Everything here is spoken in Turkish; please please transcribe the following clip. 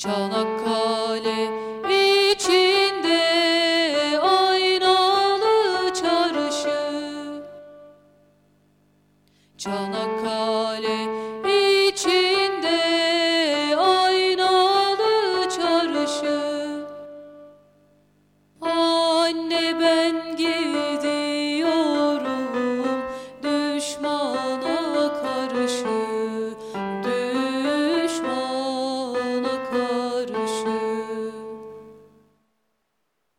Çanakkale içinde aynalı çarşı. Çanakkale içinde aynalı çarşı. Anne ben girdim.